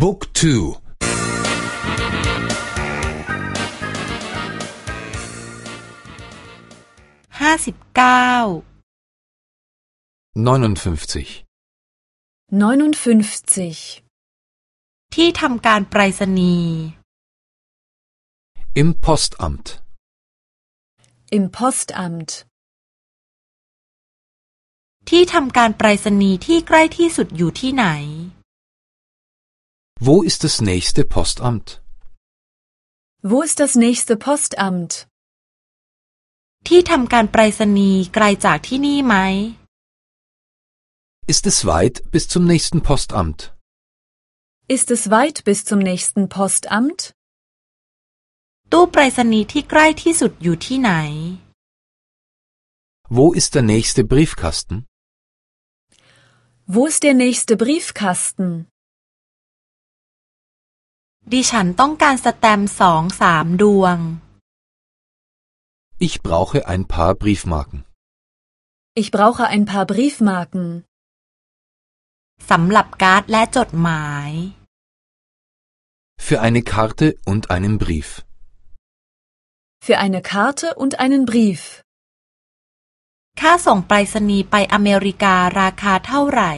บุ๊กทูห้าสิบเก้า59 59. ที่ทำการไปรษณีย์ im Postamt Im Postamt. ที่ทำการไปรษณีย์ที่ใกล้ที่สุดอยู่ที่ไหน Wo ist das nächste Postamt? Wo ist das nächste Postamt? ที่ทำการไปรษณีย์ไกลจากที่นี่ไหม Ist es weit bis zum nächsten Postamt? Ist es weit bis zum nächsten Postamt? ตู้ไปรษณีย์ที่ใกล้ที่สุดอยู่ที่ไหน Wo ist der nächste Briefkasten? Wo ist der nächste Briefkasten? ดิฉันต้องการสแตมป์สองสามดวง Ich brauche ein paar Briefmarken. Ich brauche ein paar Briefmarken. สำหรับการ์ดและจดหมาย Für eine Karte und einen Brief. Für eine Karte und einen Brief. ค่าส่งไปรษณีย์ไปอเมริการาคาเท่าไหร่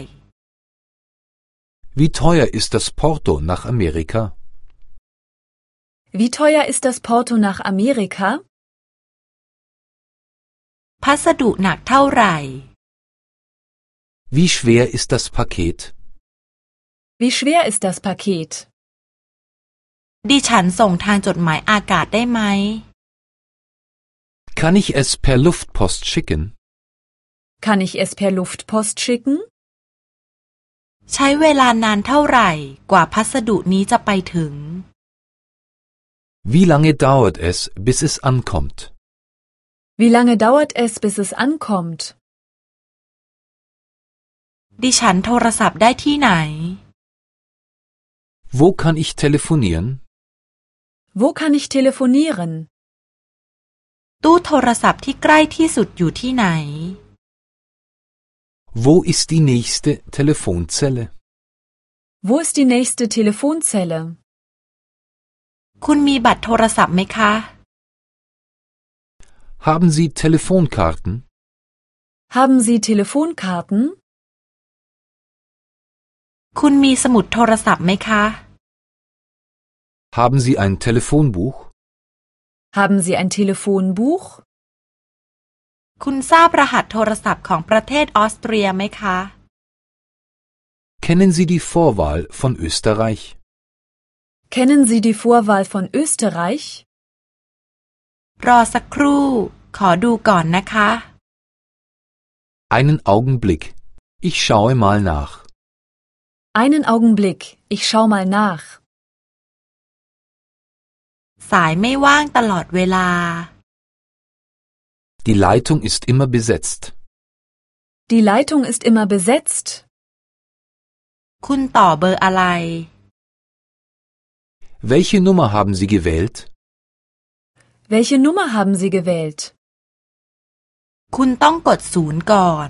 Wie teuer ist das Porto nach Amerika? Wie teuer ist das Porto nach Amerika? พัสดุหนักเท่าไหร่ Wie schwer ist das Paket? Wie schwer ist das Paket? ดิฉันส่งทางจดหมายอากาศได้ไหม Kann ich es per Luftpost schicken? Kann ich es per Luftpost schicken? ใช้เวลานานเท่าไหร่ กว่าพัสดุนี้จะไปถึง Wie lange dauert es, bis es ankommt? Wie lange dauert es, bis es ankommt? ดิฉันโทรศัพท์ได้ที่ไหน Wo kann ich telefonieren? Wo kann ich telefonieren? ตู้โทรศัพท์ที่ใกล้ที่สุดอยู่ที่ไหน Wo ist die nächste Telefonzelle? Wo ist die nächste Telefonzelle? คุณมีบัตรโทรศัพท์ไหมคะ Haben Sie Telefonkarten? Haben Sie Telefonkarten? คุณมีสมุดโทรศัพท์ไหมคะ Haben Sie ein Telefonbuch? Haben Sie ein Telefonbuch? คุณทราบรหัสโทรศัพท์ของประเทศออสเตรียไหมคะ Kennen Sie die Vorwahl von Österreich? Kennen Sie die Vorwahl von Österreich? รอสักครู่ ขอดูก่อนนะคะ Einen Augenblick. Ich schaue mal nach. Einen Augenblick, ich schau mal nach. สายไม่ว่างตลอดเวลา Die Leitung ist immer besetzt. Die Leitung ist immer besetzt. คุณต่อเบอร์อะไร Welche Nummer haben Sie gewählt? Welche Nummer haben Sie gewählt? คุณต้องกดศูนย์ก่อน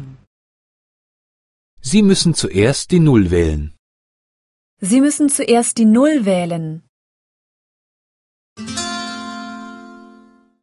Sie müssen zuerst die Null wählen. Sie müssen zuerst die Null wählen.